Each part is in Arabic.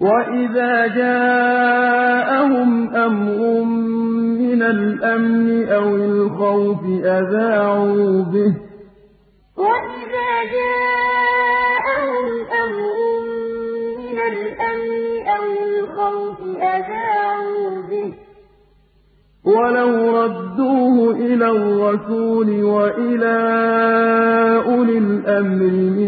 وَإِذَا جَاءَهُمْ أَمْرٌ مِّنَ الْأَمْنِ أَوِ الْخَوْفِ أَذَاعُوا بِهِ ۖ وَلَوْ رَدُّوهُ إِلَى الرَّسُولِ وَإِلَىٰ أُولِي الْأَمْرِ مِنْهُمْ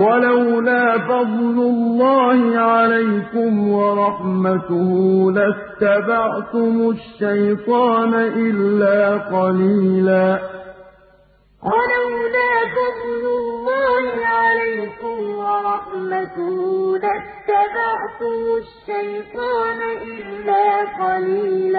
وَلَوْلَا فَضْلُ اللَّهِ عَلَيْكُمْ وَرَحْمَتُهُ لَاتَّبَعْتُمُ الشَّيْطَانَ إِلَّا قَلِيلًا. وَلَوْلَا فَضْلُ اللَّهِ عَلَيْكُمْ وَرَحْمَتُهُ لَاتَّبَعْتُمُ الشَّيْطَانَ إِلَّا قَلِيلًا.